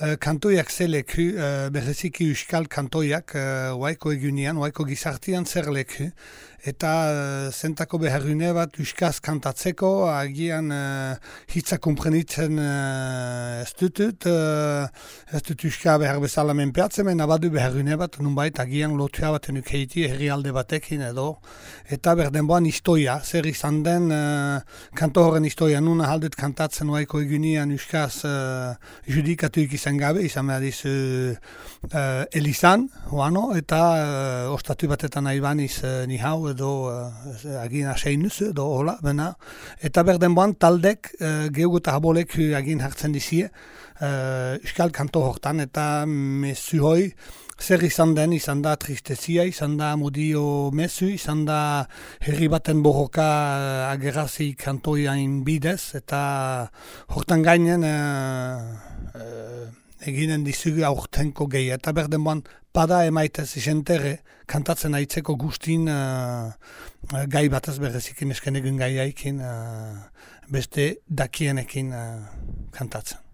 kantoiak zeleku, uh, berreziki uskal kantoiak, uh, waiko egunean, waiko gizartian zer leku, eta uh, zentako beharrune bat uskaz kantatzeko, agian uh, hitza komprenitzen uh, ez dutut, uh, ez dut uska behar bezala menpeatzen, mena badu beharrune bat, nunbait agian lotua bat enukeiti herri alde batekin edo, eta berdenboan istoia, zer izan den uh, kanto horren istoia, nuna haldut kantatzen waiko egunean uskaz uh, judikatu izan gabe, izan behar diz uh, Elizan, oano, eta uh, ostatu batetan nahi baniz uh, ni hau edo uh, agin aseinuz edo hola, bena. Eta berden boan taldek uh, gehugu eta habolek agin hartzen dizie, uh, uskal kanto hortan, eta mesu hoi, zer izan den, izan da tristezia, izan da modio mesu, izan da herri baten bohoka uh, agerazi kantoiain bidez, eta hortan gainen eginen dizugu aurtenko gehi. Eta berden boan, pada emaitez isentere, kantatzen aitzeko gustin uh, gai batez berrezik esken egin gai uh, beste dakienekin uh, kantatzen.